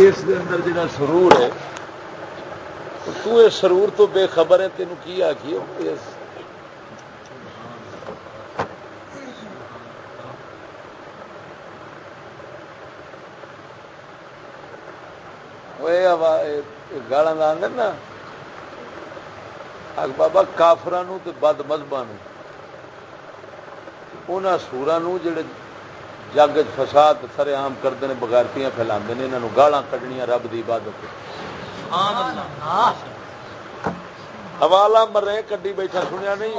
اس اندر جا سرور ہے، تو یہ سرور تو بے خبر ہے تینوں کی آخی گالا آدھے نا بابا کافران بد مذہب سورا جڑے جگ فساد سر آم کرتے ہیں بغیرتیاں فیلا یہاں گالا کڈنیا رب کی عبادت حوالہ مرے کڈی بیٹھا سنیا نہیں؟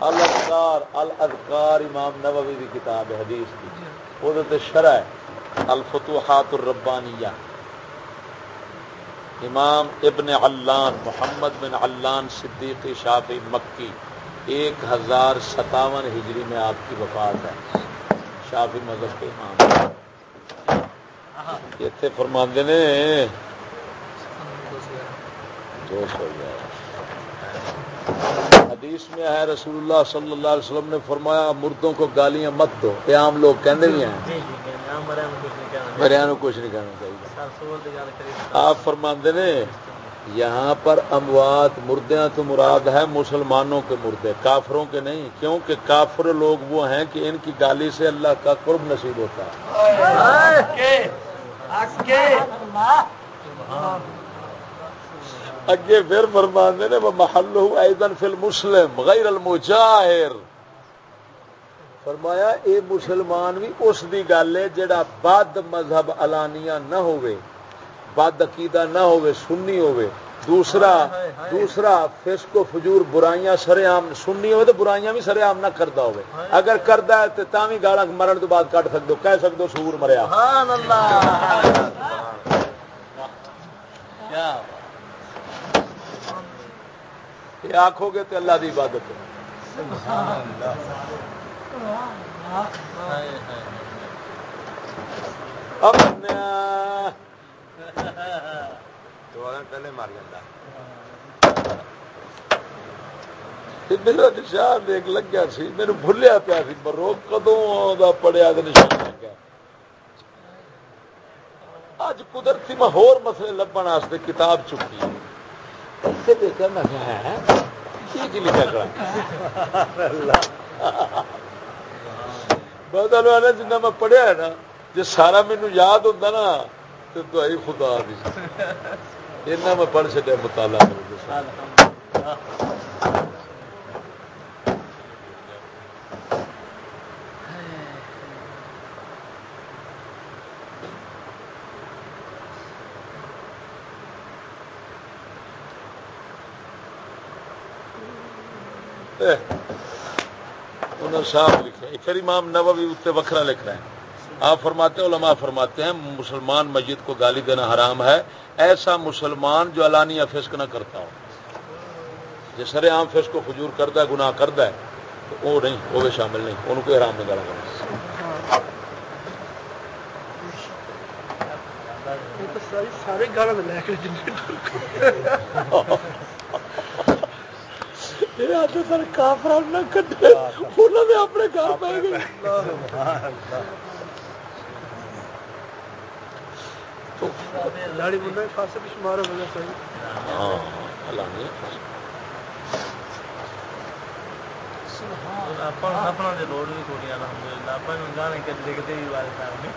الکار الکار امام نووی کی کتاب ہے حدیث کی وہ شرح الفتوحات الربانیہ۔ امام ابن علان محمد بن علان صدیقی شافی مکی۔ ایک ہزار ستاون ہجری میں آپ کی وفات ہے۔ شافی مذہب کے امام۔ اتنے فرماندے نے۔ دو سو حدیث میں ہے رسول اللہ صلی اللہ علیہ وسلم نے فرمایا مردوں کو گالیاں مت دو۔ یہ عام لوگ کہتے بھی ہیں۔ جی، جی، مریا کچھ نہیں کہنا۔ چاہیے۔ آپ فرماندے نے یہاں پر اموات مردیاں تو مراد ہے مسلمانوں کے مردے کافروں کے نہیں کیونکہ کافر لوگ وہ ہیں کہ ان کی گالی سے اللہ کا قرب نصیب ہوتا ہے۔ اگے پھر فرماندے نے وہ محل ایدن فی المسلم غیر المجاہر۔ فرمایا اے مسلمان بھی اس دی گل ہے جڑا بد مذہب علانیہ نہ ہوئے بد عقیدہ نہ ہوئے سنی ہوئے۔ دوسرا دوسرا فسق و فجور برائیاں سر عام سننی ہوئے تو برائیاں بھی سر عام نہ کرتا ہوئے۔ اگر کرتا ہے تو تاوی گالا مرن تو بعد کٹ سکتے کہہ سکتے سور مریا۔ یہ آخو گے تو اللہ دی عبادت پہلے مار میرا نشان دیکھ لگیا سی میرے بھولیا پیا سی برو کدوں پڑیا نشان لگا۔ اج قدرتی میں ہور مسئلے لبن واسطے کتاب چکی۔ ایسے دیکھا میں لکھا کرا بدل میں پڑھیا ہے نا جی سارا مینو یاد ہوتا نا تو خدا دی۔ ایسا میں پڑھ چکا مطالعہ صاحب لکھے پھر امام نووی اتنے وکرا لکھ رہے ہیں آپ فرماتے ہیں علماء فرماتے ہیں مسلمان مسجد کو گالی دینا حرام ہے۔ ایسا مسلمان جو علانیہ فسق نہ کرتا ہو۔ جس سر عام فسق کو فجور کرتا ہے گناہ کرتا ہے تو وہ نہیں وہ بھی شامل نہیں۔ ان کو حرام میں گالا کرنا۔ سارے گالا سر کافر نہ کٹے انہوں نے اپنے گھر پہ گئے لاڑی بندہ خاصے بھی شمار ہاں اپنا لوڑ بھی تھوڑی الحمد للہ اپنے گانے کدے کدے بھی بات کرنے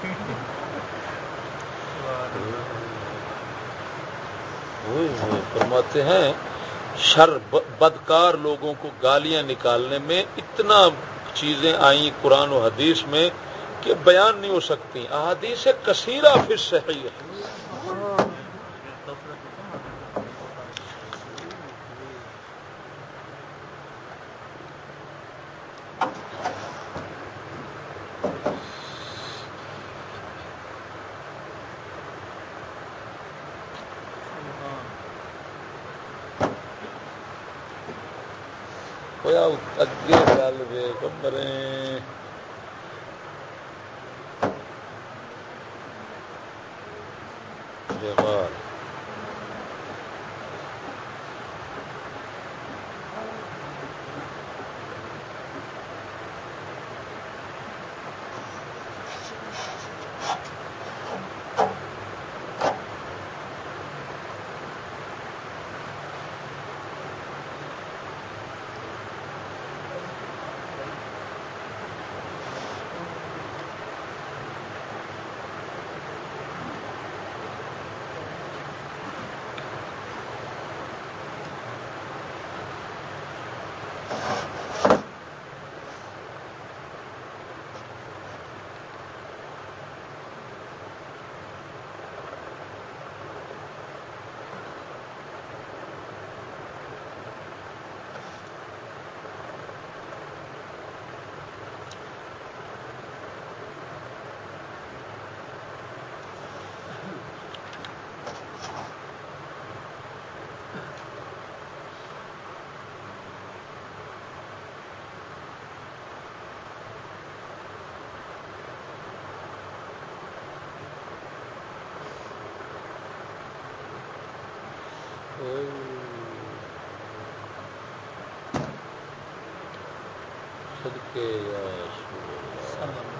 فرماتے ہیں شر بدکار لوگوں کو گالیاں نکالنے میں اتنا چیزیں آئیں قرآن و حدیث میں کہ بیان نہیں ہو سکتی۔ احادیث کثیرہ پھر صحیح ہے اگے گل Oh. صدقے یا رسول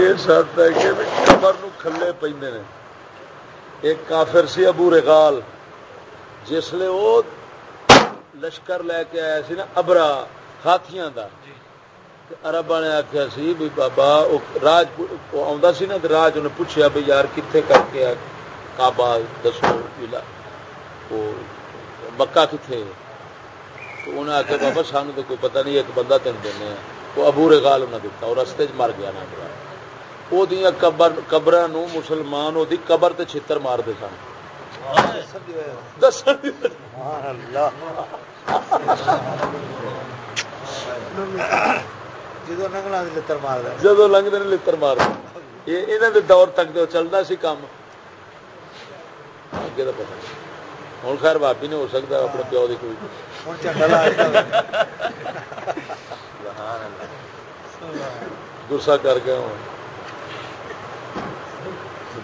وے کمرے کے قبر کھلے پہ ایک کافر سی ابو رغال جس لیے وہ لشکر لے کے آیا سی نا ابرا ہاتھیاں دا۔ اربا نے آخیا سی بھی بابا راج سی نا راج انہیں پوچھا بھی یار کتنے کر کے کعبہ دسو مکہ کتنے تو انہیں آخیا بابا سانو تو کوئی پتہ نہیں ایک بندہ تین دینا وہ ابو رغال انہیں دتا اور رستے چ مر گیا نا برا وہ قبر قبر مسلمان وہ قبر تے چھتر مارتے سن جدو لنگتے لڑ مار دے دور تک چلتا سی کام اگے تو پتا ہوں خیر بابی نے ہو سکتا اپنے پیو کی کوئی گسا کر کے ہوں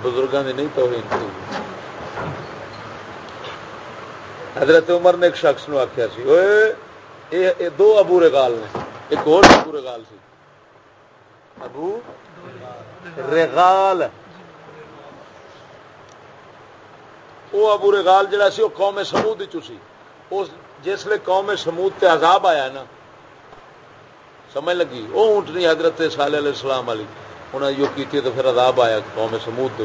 بزرگوں کی نہیں تو حضرت عمر نے ایک شخص نو آخیا سی دو ابو رگال نے۔ ایک اور ابو رگال سی۔ ابو رگال وہ ابو رگال جڑا سی وہ قوم سمود سی۔ جس لیے قوم سمود تے عذاب آیا نا، سمجھ لگی؟ وہ اونٹنی حضرت سال علیہ السلام والی انہیں جو کی تو پھر عذاب آیا قوم سمود دے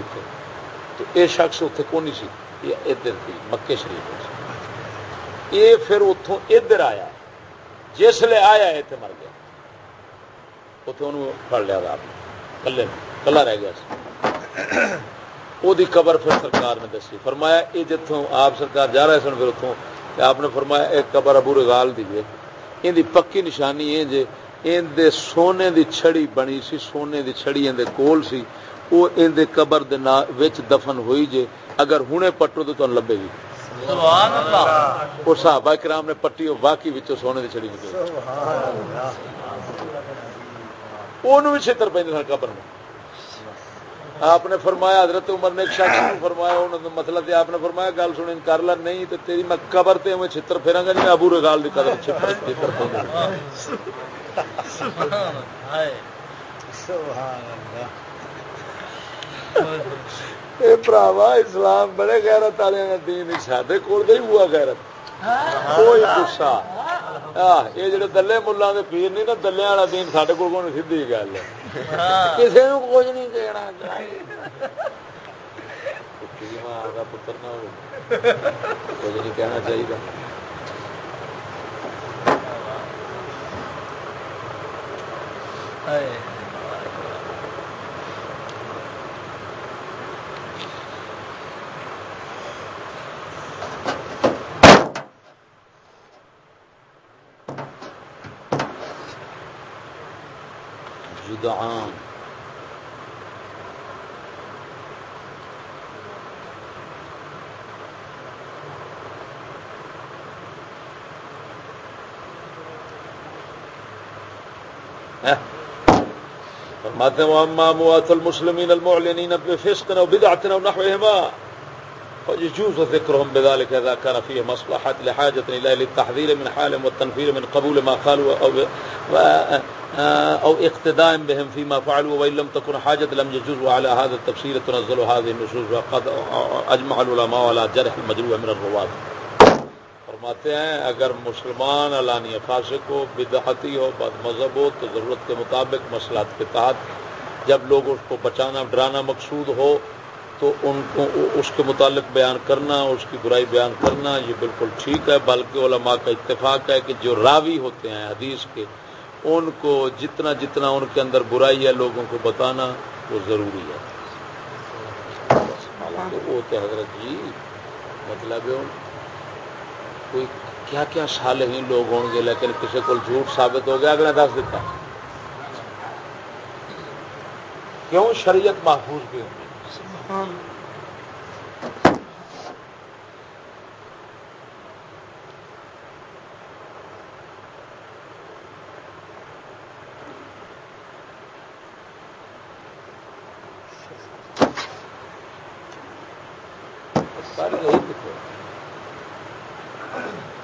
تو یہ شخص اتنے کون سی یہ ادھر تھی مکے شریف یہ پھر اتوں ادھر آیا جس لے آیا اتنے مر گیا اتنے انہوں پڑ لیا آپ کلے کلا رہ گیا وہ قبر پھر سرکار نے دسی فرمایا یہ جتوں آپ سرکار جا رہے سن پھر اتوں آپ نے فرمایا ایک قبر ابو رگال دی ہے یہ پکی نشانی ہے جی اندے سونے دی چھڑی بنی سی سونے دی چھڑی اندے کول سی وہ اندے قبر دے وچ دفن ہوئی جے اگر ہنے پٹو تو تن لبے گی۔ سبحان اللہ اور صحابہ کرام نے پٹی او واقعی وچ سونے دی چھڑی نکلی سبحان اللہ اونوں وچ چھتر پیندے سن قبر میں۔ آپ نے فرمایا حضرت عمر نے ایک شخص نے فرمایا انہوں نے مطلب آپ نے فرمایا گل سنیں کر لا نہیں تو تیری میں قبر تے میں چھتر پھیراں گا نہیں ابو رگال دی قدر چھتر چھتر پھیراں پراوا، اسلام بڑے غیرت والے دین سادے کول دے ہوا غیرت۔ کوئی گسا یہ جڑے دلے ملا دے پیر نہیں نا، دلے والا دین سڈے کول سیدھی گل ہے۔ کسی نے کچھ نہیں کہنا۔ پتر نہ ہو کچھ نہیں کہنا چاہیے۔ جدعان. فرماتے ہیں واما موات المسلمین المعلنین بفسق او بدعت او نحوهما؟ فيجوز ذكرهم بذلك اذا كان فيه مصلحه لحاجه الى التحذير من حال والتنفير من قبول ما قالوا او او اقتداء بهم فيما فعلوا وان لم تكن حاجه لم يجوز، وعلى هذا التفسير تنزل هذه النصوص، وقد اجمع العلماء على جرح المجروح من الرواه فرماتے ہیں اگر مسلمان علانی فاسق ہو بدعتی ہو بد مذہب ہو تو ضرورت کے مطابق مسئلات کے تحت جب لوگ اس کو بچانا ڈرانا مقصود ہو تو ان کو اس کے متعلق بیان کرنا اس کی برائی بیان کرنا یہ بالکل ٹھیک ہے۔ بلکہ علماء کا اتفاق ہے کہ جو راوی ہوتے ہیں حدیث کے ان کو جتنا جتنا ان کے اندر برائی ہے لوگوں کو بتانا وہ ضروری ہے۔ وہ تو حضرت جی مطلب کوئی کیا کیا صالحین لوگ ہوں گے لیکن کسی کو جھوٹ ثابت ہو گیا اگلا دس دیتا کیوں شریعت محفوظ بھی ہوں سارے یہی ہے